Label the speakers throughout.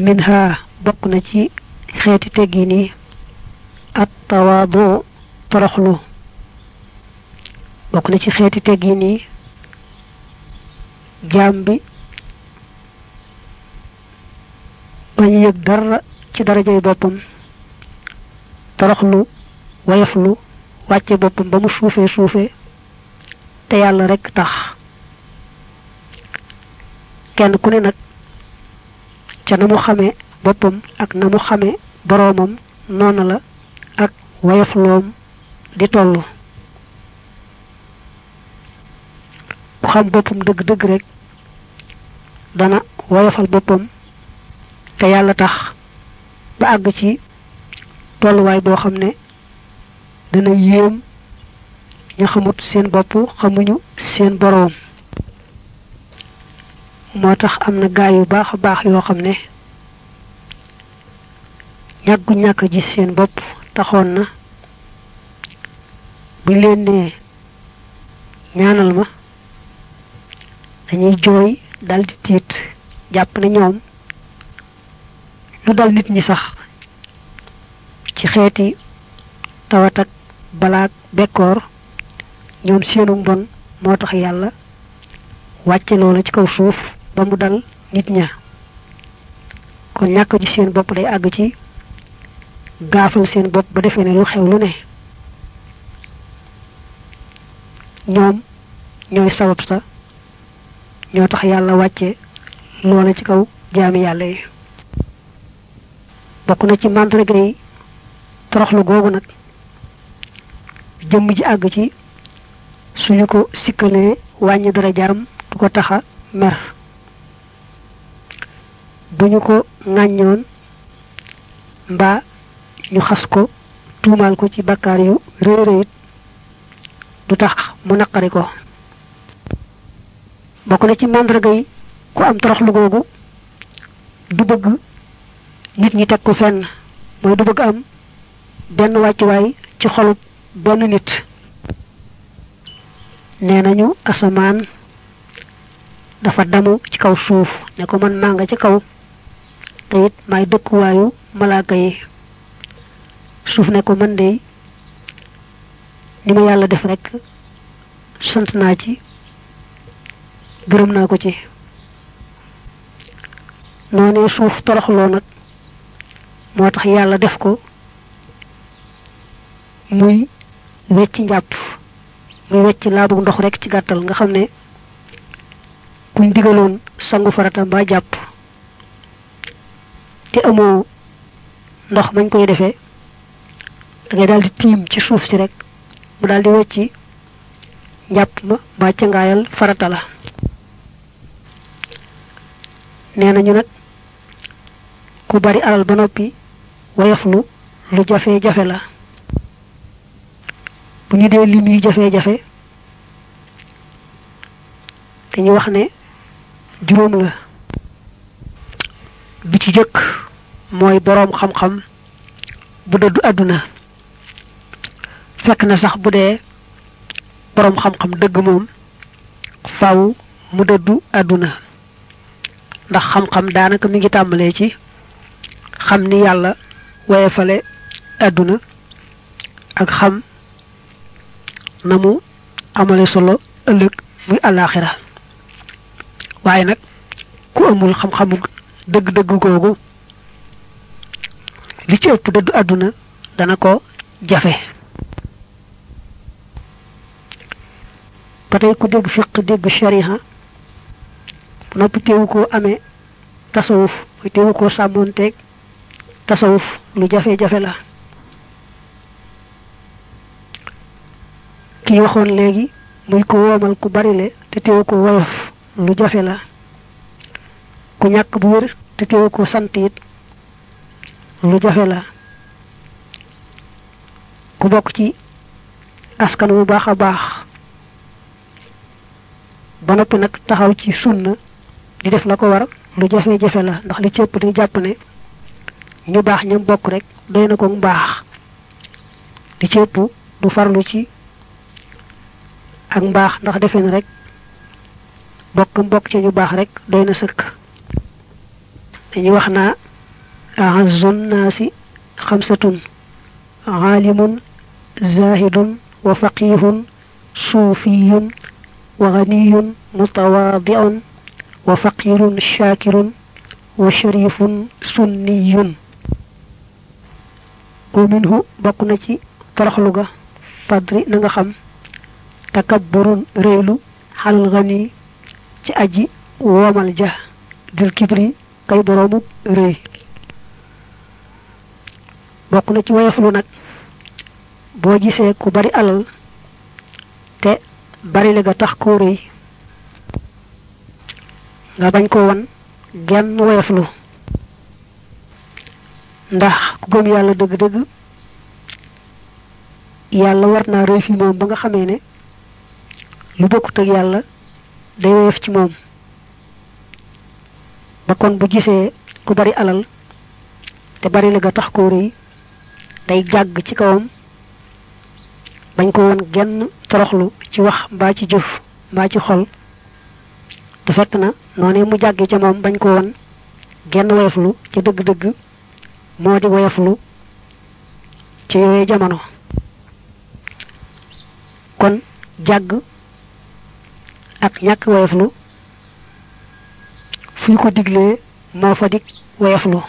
Speaker 1: منها بقنا جي خيت تجيني التواضع ترخلو بقنا جي خيت تجيني جامبي. بني يقدر جي درجة بطن ترخلو ويفلو واتي بطن بمو شوفي شوفي. تيال ريك تخ كان كوني نك ca na mu xamee boppam ak na mu xamee boroomam noona la ak wayafloom di tollu ku xam boppam dëgg-dëgg rek dana woyofal boppam te yàlla tax ba àgg ci tolluwaay boo xam ne dana yéem ña xamut seen bopp xamuñu seen boroom. Moo tax am na gaay yu baax a baax yoo xam ne ñàggu ñàkk gis seen bopp taxoon na buñ leen nee ñaanal ma dañuy jooy daldi tiit jàpp ne ñoom lu dal nit ñi sax ci xeeti tawat ak balaak bekkoor ñoom seenu mbon moo tax yàlla wàcce loola ci kaw suuf ba mu dal nit ña. kon ñàkk ji seen bopp day àgg ci gaafal seen bopp ba defee ne lu xew lu ne. ñoom ñooy sabab sa ñoo tax yàlla wàcce loola ci kaw jaami yàlla yi. bokk na ci màndarga yi toroxlu googu nag jëmm ji àgg ci suñu ko sikkalee wàññi dara jaam du ko taxa mer bu ñu ko ŋàññoon mbaa ñu xas ko tuumaal ko ci bakkaar yu réy réyit du tax mu naqari ko. Bokk na ci màndarga ku am toroxlu googu du bëgg nit ñi teg ko fenn. Mooy du bëgg am benn wàccuwaay ci xolub benn nit. Nee nañu asamaan dafa damu ci kaw suuf ne ko man nga ci kaw te it may dëkkuwaayu malaaka yi. Suuf ne ko man de ni ma yàlla def rekk sant naa ci gërëm naa ko ci. Noonee suuf toroxloo nag moo tax yàlla def ko muy wecc njàpp muy wecc laabu ndox rekk ci gàttal nga xam ne kuñ digaloon sangu farata mbaa jàpp. Te amoo ndox mañ koy defee da ngay daal di tiim ci suuf si rek mu daal di njàpp ma mbaa cangaayal farata la. Nee nañu nag ku bari alal ba noppi woyoflu lu jafe-jafe la. Bu ñu dee lim yi jafe-jafe dañuy wax ne juróom la bi ci jëkk mooy boroom xam-xam bu dëddu àdduna. Fekk na sax bu dee boroom xam-xam dëgg moom faw mu dëddu àdduna. Ndax xam-xam daanaka mi ngi tàmbalee ci xam ni yàlla woyefale àdduna ak xam na mu amale solo ëllëg muy àllaaxira. Waaye nag ku amul xam-xamu dëgg-dëgg googu li ci ëpp dëddu àdduna dana ko jafe. Ba tey ku dégg fiq dégg shariha bu noppi teewu koo amee tasawuf muy teewu koo tasawuf lu jafe-jafe la. Kii waxoon léegi muy ko woomal ku bari le te ko lu jafe la ku ñàkk bu wér te teewu ko sant it lu jafe la. Ku bokk ci askan wu baax a baax ba noppi nag taxaw ci sunna di def la ko war lu jafe-jafe la ndax li cëpp day jàpp ne ñu baax ñam bokk rek doy na ko mbaax. Li cëpp du farlu ci ak mbaax ndax defe rek bokk mbokk ci ñu baax rek doy na أيوة، ني wax أعز الناس خمسة عالم زاهد وفقيه صوفي وغني متواضع وفقير شاكر وشريف سني. ومنه بقنا تي ترخلوغا فادري نغا خم. تكبر ريلو حل غني تي أجي ومال جه دل كبري kay boroomu rëy bokk na ci woyoflu nag. Boo gisee ku bari alal te bari la ga tax koo rëy nga bañ ko won genn woyoflu ndax ku gëm yàlla dëgg-dëgg yàlla war naa rëy fi moom ba nga xamee ne lu bokkut ak yàlla day woyof ci moom ba kon bu gisee ku bari alal te bari la ga tax koo rëy day jàgg ci kawam bañ ko woon genn toroxlu ci wax mbaa ci jëf mbaa ci xol te fekk na noonee mu jàggee ca moom bañ ko woon genn woyoflu ca dëgg-dëgg moo di woyoflu ci yooyee jamono. Kon jàgg ak ñàkk woyoflu fuñ ko diglee moo fa dig woyoflu.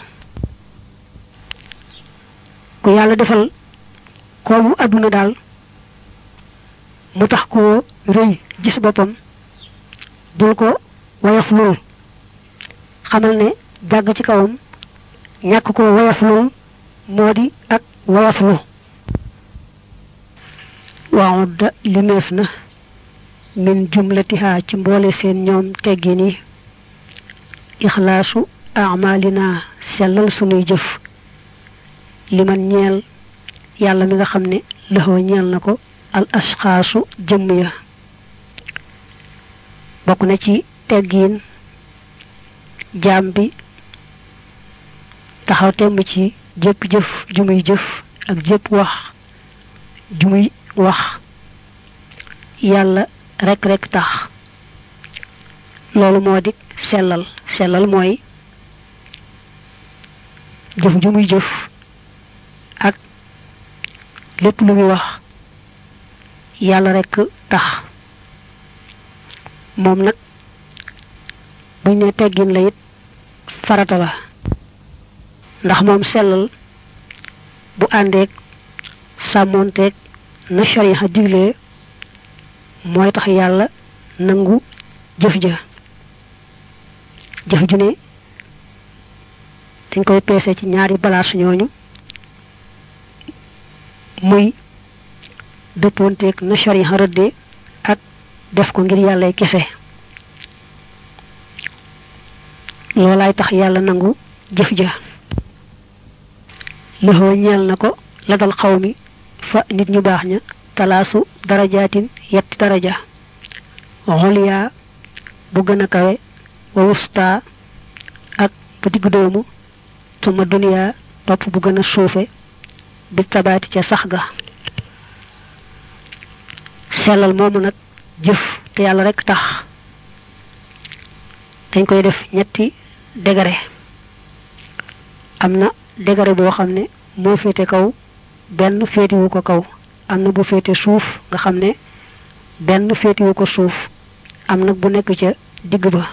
Speaker 1: Ku yàlla defal koomu àdduna daal mu tax koo rëy gis boppam dul ko woyoflul. Xamal ne jàgg ci kawam ñàkk ko woyoflul moo di ak woyoflu. Waawudda limeef na min jumlatiha ci mboole seen ñoom teggin yi إخلاص أعمالنا سلل سني جف. لمن نيل يالا ميغا خمني له نيل نكو الأشخاص جمية بكنا تي تغين جامبي تخاوتم تي جيب جف جمي جف أك جيب واخ جمي وح يالا رك رك تخ لولو موديك sellal. Sellal mooy jëf ju muy jëf ak lépp lu muy wax. Yàlla rek tax. Moom nag buñ ne teggin la it farata la. Ndax moom sellal bu àndeeg sàmmoonteeg na shariha diglee mooy tax yàlla nangu jëf ja jëf ju ne dañ koy peese ci ñaari balaas ñooñu muy dëppoonteeg na shariha rëdde ak def ko ngir yàllay kese. Loolaay tax yàlla nangu jëf ja. Lëxoo ñeel na ko la dal xaw mi fa nit ñu baax ña talaasu darajaatin yetti daraja. Xoliyaa bu gën a kawe wa ak bu diggu doomu suma duniyaa topp bu gën a suufe bi tabaati ca sax ga. Sellal moomu nag jëf te yàlla rekk tax. Dañ koy def ñetti degré am na degré boo xam ne moo féete kaw benn féetiwu ko kaw. Am na bu féete suuf nga xam ne benn féetiwu ko suuf. Am nag bu nekk ca digg ba.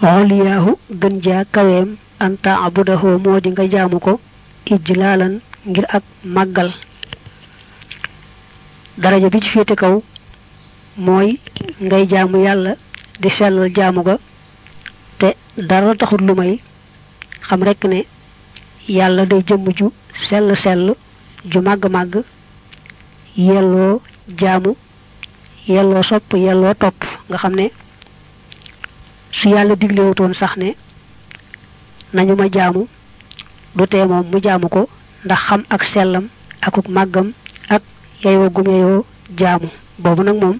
Speaker 1: Xoliyaahu gën jaa kaweem anta abudahoo moo di nga jaamu ko ngir ak màggal. Daraja bi ci féete kaw mooy ngay jaamu yàlla di sellal jaamu ga te dara taxul lu may xam rekk ne yàlla day jëmm ju sell sell ju màgg-màgg yelloo jaamu yelloo sopp yelloo topp. Nga su yàlla diglewutoon sax ne nañu ma jaamu du tee moom mu jaamu ko ndax xam ak sellam akuk màggam ak yeyoo gum yeyoo jaamu. Boobu nag moom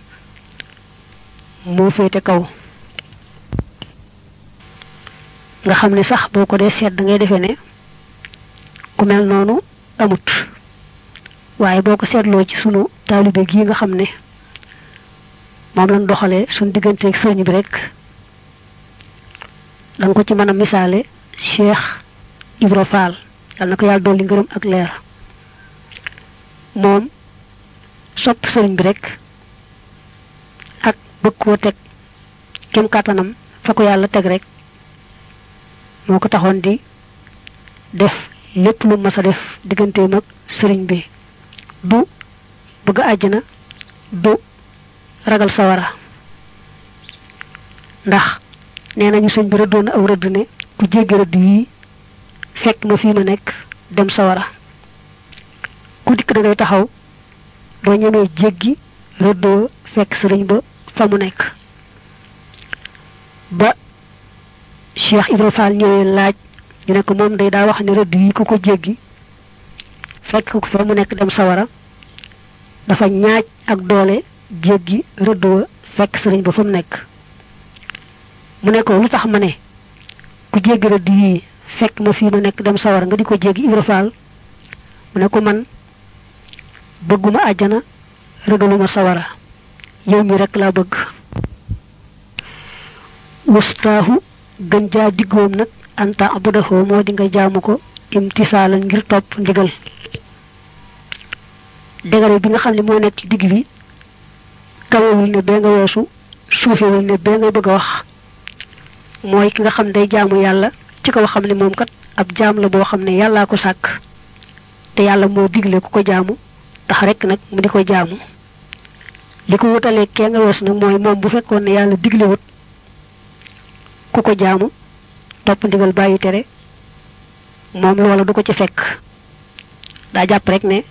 Speaker 1: moo féete kaw. Nga xam ne sax boo ko dee seet da ngay defee ne ku mel noonu amut. Waaye boo ko seetloo ci sunu taalibe gii nga xam ne moom lañ doxalee suñ digganteeg sëriñ bi rek danga ko ci mën a misaale cheikh ibra fall. Yàlla na ko yàlla dolli ngërëm ak leer. Moom sopp sëriñ bi rek ak bëgg koo teg kem kàttanam fa ko yàlla teg rek moo ko taxoon di def lépp lu mas a def digganteem ak sëriñ bi. Du bëgg àjjana du ragal sawara. Ndax nee nañu sëñ bi rëddoon aw rëdd ne ku jéggi rëdd yii fekk ma fii ma nekk dem sawara. Ku dikk da ngay taxaw doo ñemee jéggi rëddoo fekk sëriñ ba fa mu nekk. Ba cheikh ibra fall ñëwee laaj ñu ne ko moom day daa wax ne rëdd yi ku ko jéggi fekk ko fa mu nekk dem sawara dafa ñaaj ak doole jéggi rëddoo fekk sëriñ ba fa mu nekk mu ne ko lu tax ma ne? Ku jéggi rëdd yi fekk ma fii ma nekk dem sawara nga di ko jéggi ibra mu ne ko man bëgguma àjjana rëgaluma sawara yow mi rek laa bëgg. Wustaahu gën jaa diggoom nag anta abudahoo moo di nga jaamu ko imtisaalan ngir topp ndigal. Degare bi nga xam ne moo nekk digg bi kawewul ne bee nga weesu suufewul ne bee ngay bëgg wax mooy ki nga xam day jaamu yàlla ci kaw xam ne moom kat ab jaam la boo xam ne yàllaa ko sàkk te yàlla moo digle ku ko jaamu tax rek nag mu di ko jaamu. li ko wutalee kee nga weesu nag mooy moom bu fekkoon ne yàlla diglewut ku ko jaamu topp ndigal bàyyi tere moom loola du ko ci fekk. daa jàpp rek ne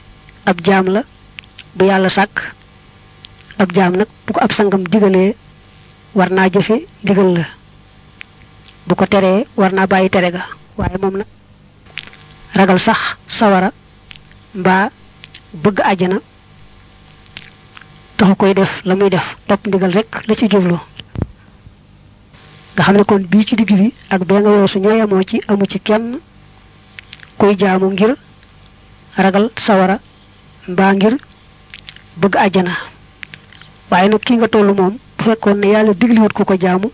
Speaker 1: ab jaam la bu yàlla sàkk ab jaam nag bu ko ab sangam digalee war naa jëfe ndigal la bu ko teree war naa bàyyi ga. Waaye moom nag ragal sax sawara mbaa bëgg àjjana taxu koy def la muy def topp ndigal rek la ci jublu. Nga xam ne kon bii ci digg bi ak bee nga weesu ñoo yemoo ci amu ci kenn kuy jaamu ngir ragal sawara mbaa ngir bëgg àjjana. Waaye nag ki nga tollu moom bu fekkoon ne yàlla jaamu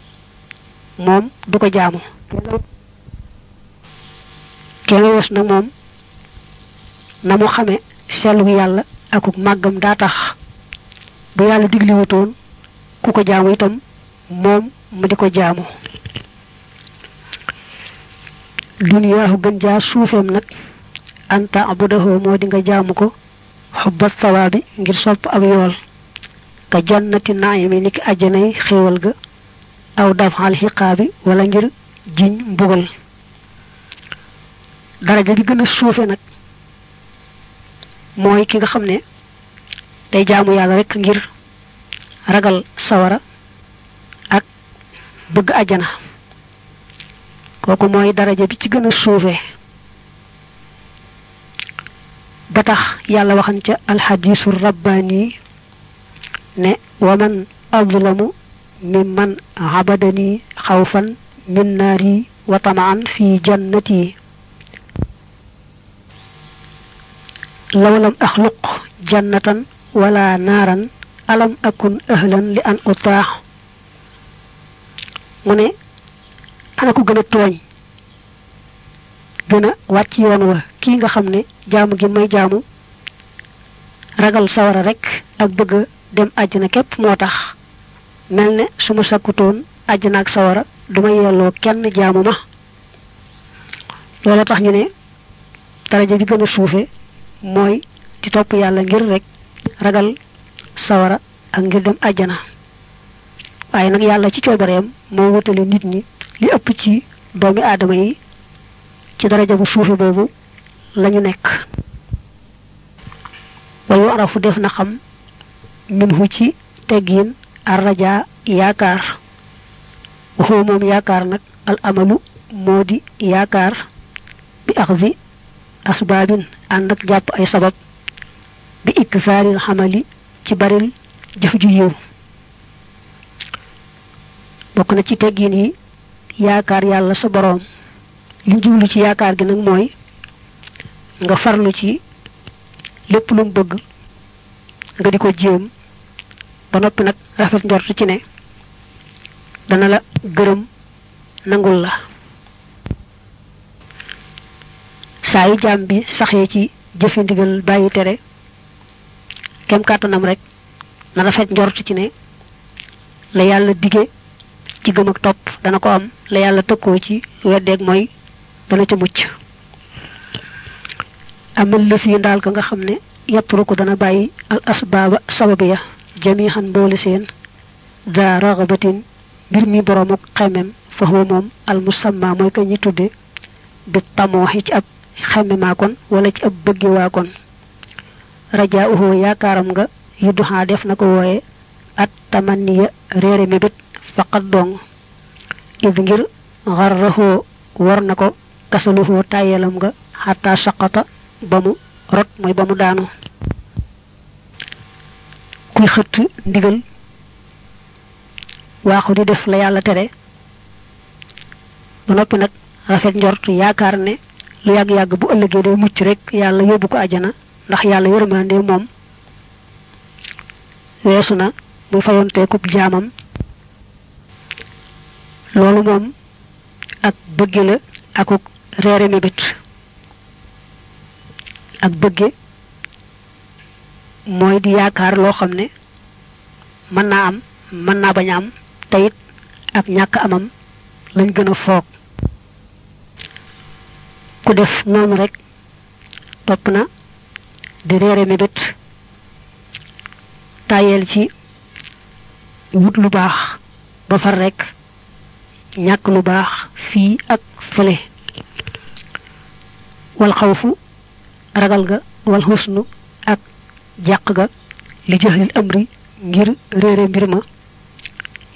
Speaker 1: moom du ko jaamu. Nga nag moom na mu xame sellu yàlla akuk màggam daa tax. Bu yàlla digliwutoon ku ko jaamu itam moom mu di ko jaamu. Duniyaahu gën jaa suufeem nag anta abudahoo moo di nga jaamu ko xubba sawaabi ngir sopp ab yool. Ka jannati naayimi niki àjjanay xéewal ga aw dafal xiqaabi wala ngir jiñ mbugal. Daraja bi gën a suufe nag mooy ki nga xam ne day jaamu yàlla rekk ngir ragal sawara ak bëgg àjjana. Kooku mooy daraja bi ci gën a suufe. Ba tax yàlla waxan ca alxadiisu rabbaani ne waman adlamu mimman abadani xawfan min naari wa tamaan fi jannati law lam axluq jannatan wala naaran alam akun ahlan li an utaax mu ne ana ko gën a tooñ. gën a wàcc yoon wa. kii nga xam ne jaamu gi may jaamu ragal sawara rek ak bëgg dem àjjana képp moo tax mel ne su ma sakkutoon àjjana ak sawara duma yelloo kenn jaamu ma. Loolu tax ñu ne daraja bi gën a suufe mooy di yàlla ngir rek ragal sawara ak ngir dem àjjana waaye nag yàlla ci coobareem moo wutale nit ñi li ëpp ci doomi aadama yi ci daraja bu suufe boobu lañu nekk. Wayu arafu def na xam minhu ci teggiin arraja yaakaar. Waxoo moom yaakaar nag al amalu moo di yaakaar. Bi axzi asbaabin ànd ak jàpp ay sabab. Bi iksaaril xamali ci baril jëf ju yiw. Bokk na ci teggiin yi yaakaar yàlla sa boroom. Li jublu ci yaakaar gi nag mooy nga farlu ci lépp lu mu bëgg nga di ko jéem ba noppi nag rafet njort ci ne dana la gërëm nangul la. Saa yu jaam bi saxee ci jëfe ndigal tere kem kàttanam rek na rafet njort ci ne la yàlla dige ci gëm ak topp dana ko am la yàlla tëkkoo ci weddeeg mooy dana ca mucc. Amal lës yi ndaal ka nga xam ne dana bàyyi al asbaaba sabab ya jamihan mboole seen da ragabatin mbir mi boroom ak xemem fa huwa moom al musamma mooy ka ñi tudde bi tamooxi ci ab xemema kon wala ci ab bëgge waa kon rajaa uhu yaakaaram nga yudduxaa def na ko wooye at tamanniya réere mébét faqat dong id ngir xarraxoo war na ko kasaluhoo tàyyelam nga xataa saqata ba mu rot mooy ba mu daanu kuy xëtt ndigal waaxu di def la yàlla tere. Ba noppi nag rafet njort yaakaar ne lu yàgg-yàgg bu ëllëgee day mucc rek yàlla yóbbu ko ajana ndax yàlla yërmande moom. Weesu na muy fayonteekub jaamam. Loolu moom ak bëgge la akuk reere mébét. Ak bëgge mooy di yaakaar loo xam ne mën naa am mën naa bañ am teyit ak ñàkk amam lañ gën a foog. Ku def noonu rek topp na di reere mébét tàyyeel ci wut lu baax ba far rek ñàkk lu baax fii ak fële. Wal xawfu ragal ga wal xusnu ak jàq ga li jëxlil amri ngir réere mbir ma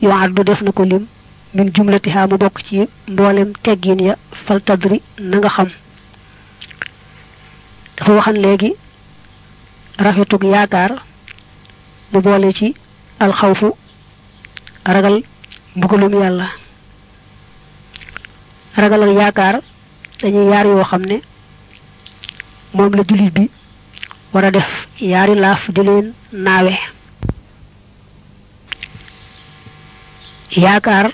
Speaker 1: yoo addu def na ko lim min jumlatiha mu bokk ci mboolem teggin ya fal tadri na nga xam dafa waxan léegi rafetug yaakaar mu boole ci alxawfu ragal mbugalum yàlla ragal ak yaakaar dañuy yaar yoo xam ne la jullit bi war a def yaari laaf di leen naawe. Yaakaar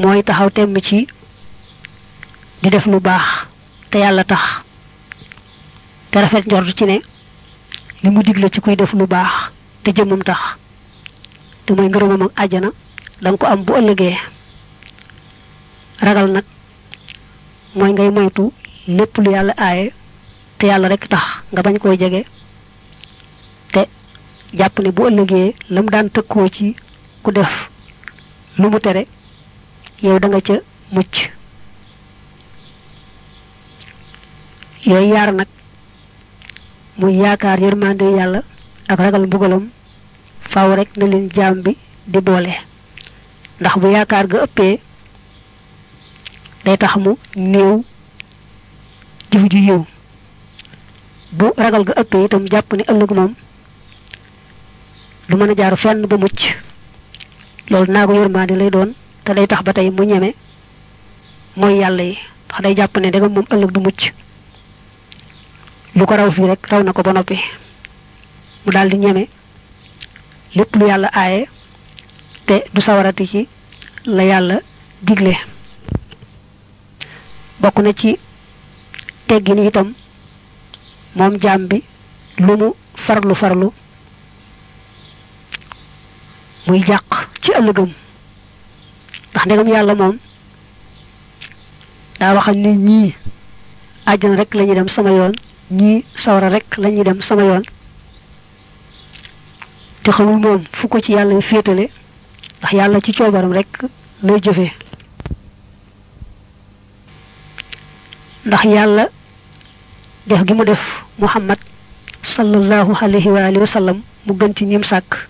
Speaker 1: mooy taxaw temm ci di def lu baax te yàlla tax. Te rafet njort ci ne li mu digle ci kuy def lu baax te jëmmam tax. Te mooy ngërëmam ak àjjana danga ko am bu ëllëgee. Ragal nag mooy ngay moytu lépp lu yàlla aaye te yàlla rek tax nga bañ koy te jàpp ne bu ëllëgee lam daan tëkkoo ci ku def lu mu tere yow da nga ca mucc. yooyu yaar nag muy yaakaar yërmande yàlla ak ragal mbugalam faaw rek na leen jaam bi di boole ndax bu yaakaar ga day tax mu ju bu ragal ga ëppee itam jàpp ne ëllëg moom du mën a jaar fenn ba mucc. Loolu naa ko yërmande lay doon te day tax ba tey mu ñeme mooy yàlla yi ndax day jàpp ne moom ëllëg du mucc. Lu ko raw fii rek raw na ko ba noppi. Mu daal di ñeme lépp lu yàlla aaye te du sawarati ci la yàlla digle. Bokk na ci teggin itam moom jaam bi lu mu farlu farlu muy jàq ci ëllëgam. ndax ndegam yàlla moom daa waxal ni ñii àjjana rek lañuy dem sama yoon ñii sawara rek lañuy dem sama yoon. te xamul moom fu ko ci yàlla féetale ndax yàlla ci coobaram rek lay jëfee. ndax yàlla def gi mu def muhammad sallallahu alayhi wa alihi wa mu gën ci ñim sàkk.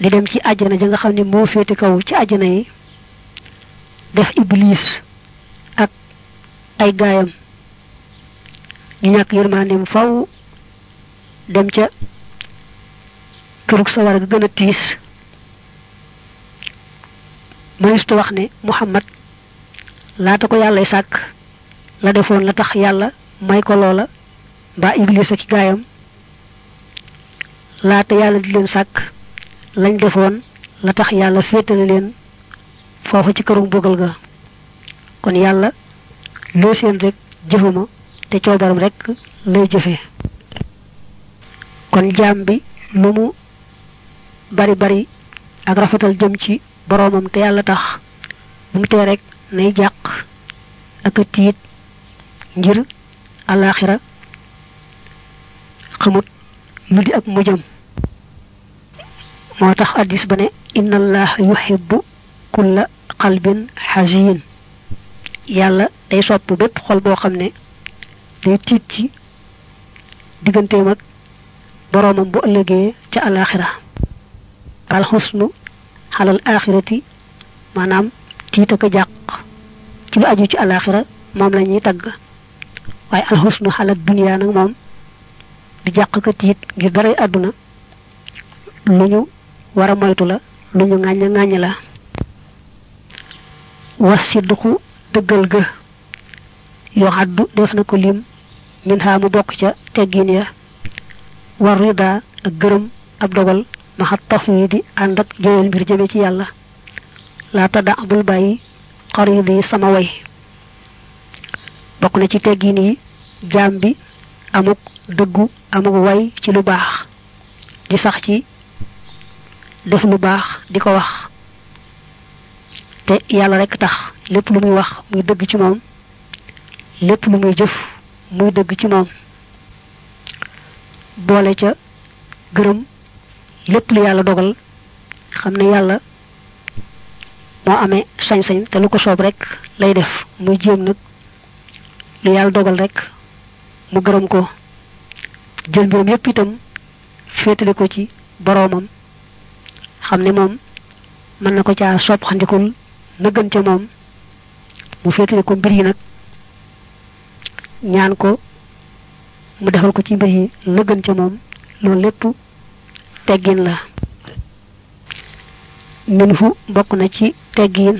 Speaker 1: Di dem ci àjjana ja nga xam ne kaw ci àjjana yi def iblis ak ay gaayam. Ñu ñàkk yërmandeem faw dem ca sawara ga gën a tiis. Wax ne muhammad laata ko yàllay sàkk la defoon la tax yàlla may ko loola mbaa iblis ak gaayam laata yàlla di leen sàkk lañ defoon la tax yàlla féetale leen foofu ci këru mbugal ga. Kon yàlla loo seen rek jëfuma te coobaram rek lay jëfe. Kon jaam bi lu mu bari bari ak rafetal jëm ci boroomam te yàlla tax bu mu rek nay ak tiit ngir alaxira xamut lu di ak mujjam. Moo tax addis ba ne inna allaha yuhibbu kulla qalbin xasin yàlla day sopp bépp xol boo xam ne day tiit ci digganteem ak boroomam bu ëllëgee ca alaxira. Al xusnu xalal axirati maanaam tiit ak a jàq. Ci lu aju ci alaxira moom waaye al xusnu xalal duniyaa nag moom di jàq ka tiit ngir daray àdduna. Lu ñu war a moytu la lu ñu ŋàññ la. Was sidduku ga. Yoo xaddu def na ko lim. Min xaa mu bokk ca teggin ya. War rida ak ab dogal. Maxat tafwidi ànd ak joyal mbir jëme ci yàlla. Laa tadda bul bàyyi xarid yi sama bokk na ci teggin yi jaam bi amuk dëggu amuk way ci lu baax. Di sax ci def lu baax di ko wax. Te yàlla rek tax lépp lu muy wax muy dëgg ci moom lépp lu muy jëf muy dëgg ci moom. Boole ca gërëm lépp lu yàlla dogal xam ne yàlla moo amee sañ-sañ te lu ko soob rek lay def. Muy jéem nag lu yàlla dogal rek mu gërëm ko jël mbiram yépp itam féetale ko ci boroomam xam ne moom mën na ko caa sopp xandikul gën ca moom mu féetale ko mbir yi nag ñaan ko mu defal ko ci mbir yi gën ca moom loolu lépp teggin la minhu bokk na ci teggin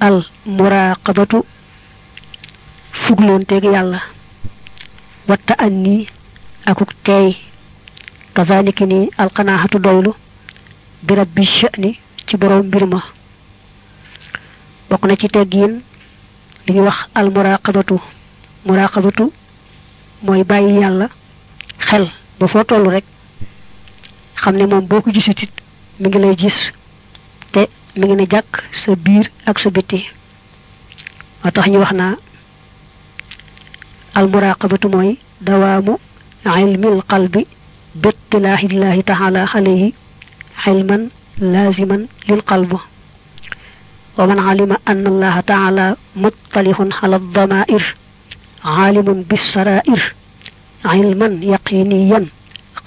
Speaker 1: al muraqabatu fugloonteeg yàlla. Watta an nii akuk teey kazaliki ni alqanaxatu doylu bi rabbi sha'ni ci borom mbir ma. Bokk na ci teggin li ñuy wax al muraqabatu muraqabatu mooy bàyyi yàlla xel ba foo toll rek. Xam ne moom boo ko gisutit mi ngi lay gis te mi ngi ne jàkk sa biir ak sa bitti. Moo ñu wax al muraqabatu mooy dawaamu ilmil qalbi bittilaahillahi taala alayhi ilman laaziman lil qalb wa man alima anna allaha taala muttalihun ala damair aalimun bissarair ilman yaqiniyan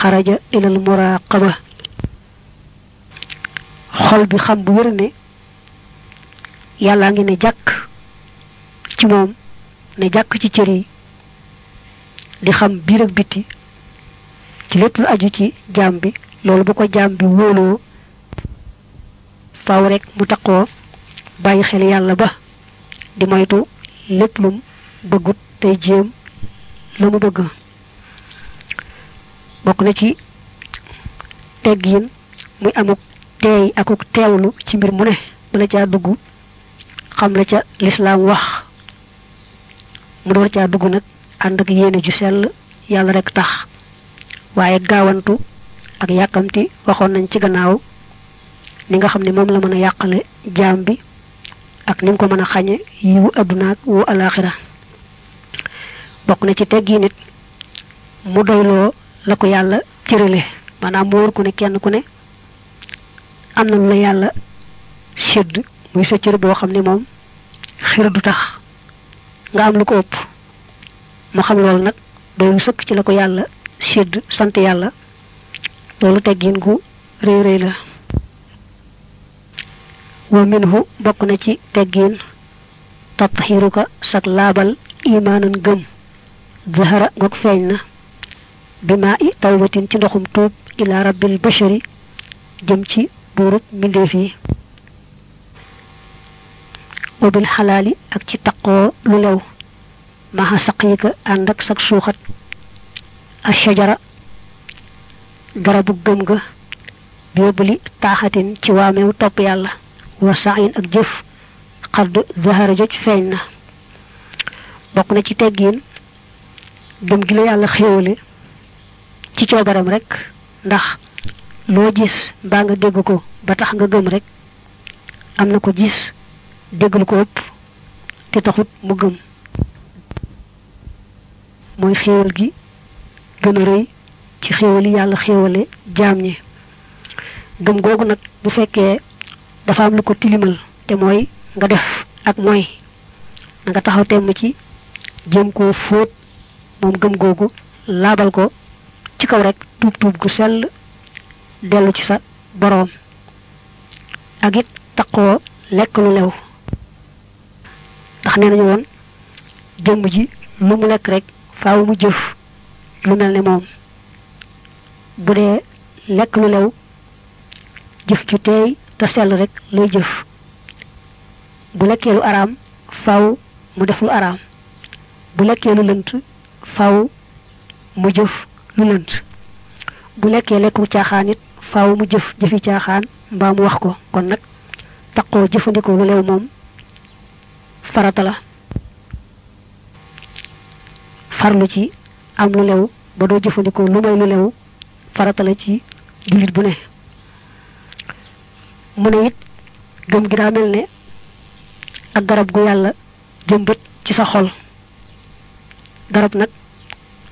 Speaker 1: xaraja ila al muraqaba xol bi xam bu wér ne yàllaa ngi ne jàkk ci moom ne jàkk ci cër yi di xam biir ak biti ci lépp lu aju ci jaam bi loolu bu ko jaam bi wóoloo faaw rek mu taqoo bàyyi xel yàlla ba di moytu lépp lum bëggut tey jéem la mu bëgg. Bokk na ci teggiin muy amuk teey akuk teewlu ci mbir mu ne bala caa dugg xam la ca lislaam wax mu door caa dugg nag ànd ak yéene ju sell yàlla rek tax. Waaye gaawantu ak yàkkamti waxoon nañ ci gannaaw ni nga xam ne moom la mën a yàqale bi ak ni mu ko mën a xañe yiwu adduna ak wu alaxira bokk na ci teggi nit mu doyloo la ko yàlla cërale maanaam mu wóor ku ne kenn ku ne am na la yàlla sédd muy sa cër boo xam ne moom xir du tax nga am lu ko ëpp mu xam loolu nag doylu sëkk ci la ko yàlla sédd sant yàlla. loolu teggin gu rëy rëy la. wa minhu bokk na ci teggin tatxiruka sag laabal imaanan gëm. zahara ngoog feeñ na. bi maa i tawbatin ci ndoxum tuub ila rabbil bashari jëm ci buurub mbindeef yi. wa xalaali ak ci taqoo lu lew. Maxa saqyika ànd ak sak suuxat ashajara garabu gëm ga biobuli taaxatin ci waameew topp yàlla wa saayin ak jëf. Xadd zahara joj feeñ na. Bokk na ci teggiin gëm gi la yàlla xéewale. Ci coobaram rek. Ndax loo gis mbaa nga dégg ko ba tax nga rek. Am na ko gis. Ko te taxut mu mooy xéewal gi gën a rëy ci xéewali yàlla xéewale jaam ñi. Gëm googu nag bu fekkee dafa am lu ko tilimal te mooy nga def ak mooy. Na nga taxaw temm ci jéem koo fóot moom gëm googu laabal ko ci kaw rek tuub tuub gu sell dellu ci sa boroom ak it lekk lu lew. Ndax nee nañu woon ji mu lekk rek faaw mu jëf lu mel ne moom. Bu dee lekk lu lew jëf ju teey te sell rek lay jëf. Bu lekkee lu araam faaw mu def lu araam. Bu lekkee lu lënt faaw mu jëf lu lënt. Bu lekku faaw mu jëf jëfi wax ko. Kon nag taqoo jëfandikoo lu lew moom farata la farlu ci am lu lew ba doo jëfandikoo lu may lu lew farata la ci jullit bu ne. Mu ne it gëm gi daa mel ne ak garab gu yàlla jëmbët ci sa xol. Garab nag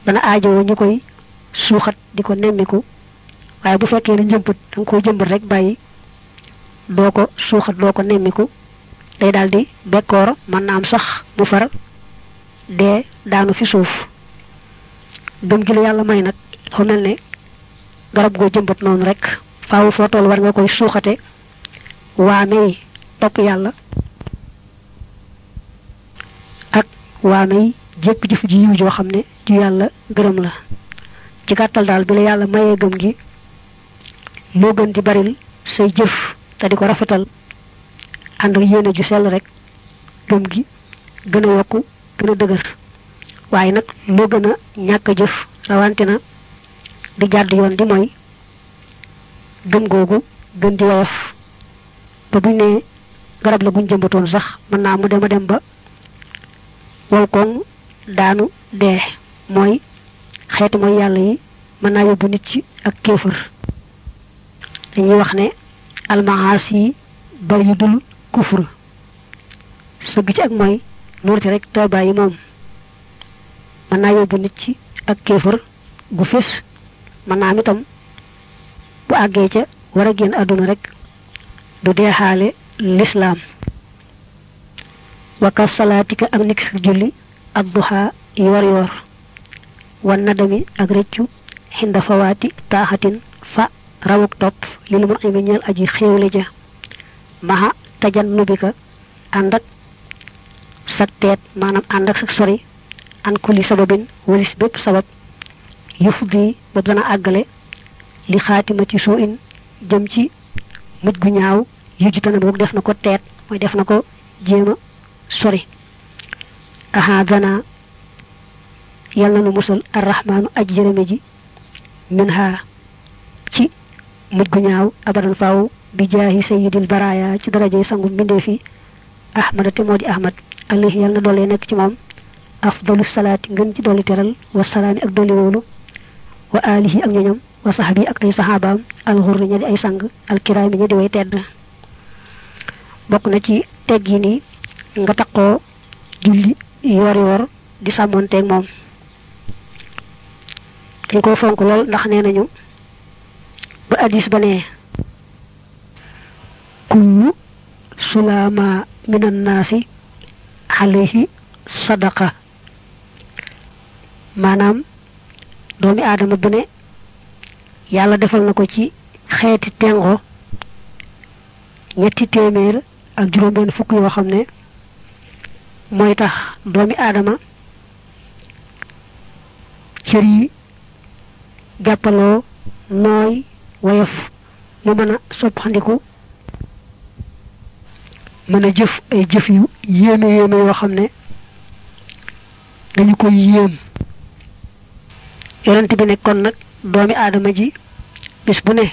Speaker 1: dana ñu koy suuxat di ko nemmiku waaye bu fekkee ne njëmbët da nga koy rek bàyyi doo ko suuxat doo ko nemmiku day daldi bekkoor mën na am sax mu far dee daanu fi suuf gëm gi la yàlla may nag dafa mel ne garab goo jëmbat noonu rek faawu foo toll war nga koy suuxate waamey topp yàlla ak waamey jépp jëf ji yiw joo xam ne ju yàlla gërëm la ci gàttal daal bi la yàlla mayee gëm gi moo gën di baril say jëf te di ko rafetal ànd ak yéene ju sell rek gëm gi gën a yokku gën a dëgër waaye nag moo gën a ñàkk a jëf rawante na di jàdd yoon di mooy gëm googu gën di woyof. Ba buñ ne garab la guñ jëmbatoon sax mën naa mu dem dem ba wow koŋ daanu dee. Mooy xeeti mooy yàlla yi mën naa yóbbu nit ci ak kéefër. Dañuy wax ne almaas yi kufur. Sëgg ci ak mooy nuurti rek yi moom mën naa yóbbu nit ci ak kéefër gu fés mën naa am itam bu àggee ca war a génn àdduna rek du deexaale lislaam. Waka salaatika ak niki sa julli ak duxaa yor yor wan nadami ak rëccu xinda fawaati taaxatin fa rawuk topp lil mu imi ñeel aji xéewle ja. Maxa tajan nubika ànd ak sag teet maanaam ànd ak sori an kulli sababin walis bépp sabab yuf di ba dana àggale li xaatima ci soo in jëm ci mujj gu ñaaw yujju tana boog def na ko teet mooy def na ko sori. Aha dana na nu musal arrahmaanu aj ji min ci mujj gu ñaaw abadan faaw bi jaahi sayyidil baraya ci darajey sangu fi ahmada te di ahmad. Alayhi yal na doole ci afdalu salaati ngën ci dolli teral wa salaami ak dolli wóolu wa alihi ak ñoñam wa sahbi ak ay sahabaam alxurri ña di ay sang alkiraami ña di way tedd. Bokk na ci teggi ni nga taqoo julli yor yor di sàmmonteeg moom. Dañ ko fonk lool ndax nee nañu ba addis ba ne kullu sulaama min annaasi alayhi sadaqa maanaam doomi aadama bu ne yàlla defal na ko ci xeeti tengo ñetti téeméer ak juróom benn fukk yoo xam ne mooy tax doomi aadama cër yi jàppaloo nooy woyof mu mën a soppandiku mën a jëf ay jëf yu yéeme yéeme yoo xam ne dañu yéem yonent bi nekkoon nag doomi aadama ji bis bu ne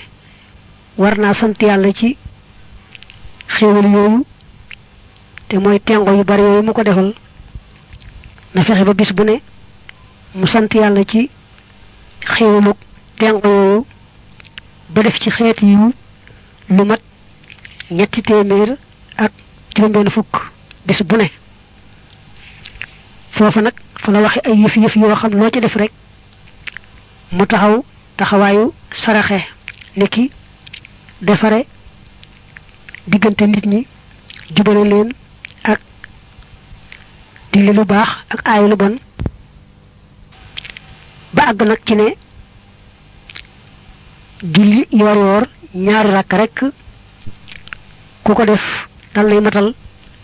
Speaker 1: war naa sant yàlla ci xéewal yooyu te mooy tengo yu bari yooyu mu ko defal. Na fexe ba bis bu ne mu sant yàlla ci xéewalug tengo yooyu ba def ci xeet yiw lu mat ñetti téeméer ak juróom-benn fukk bis bu ne. Foofu nag fa la waxe ay yëf yëf yoo xam loo ci def rek mu taxaw taxawaayu saraxe niki defare diggante nit ñi jubale leen ak digle lu baax ak aayu lu bon. Ba àgg nag ci ne julli yoor yoor ñaari rakk rek ku ko def dal lay matal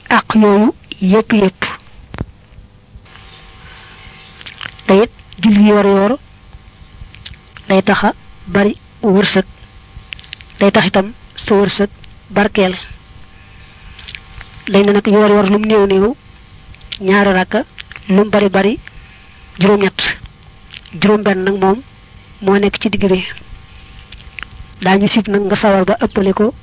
Speaker 1: àq yooyu yépp yépp te it julli yoor yoor day taxa bari wërsëg. Day tax itam sa wërsëg barkeel. Dañ ne nag yoor yoor lum néew néew ñaari rakka lum bari bari juróom ñett juróom benn nag moom moo nekk ci digg bi. Daañu sib nag nga sawar ba ëppale ko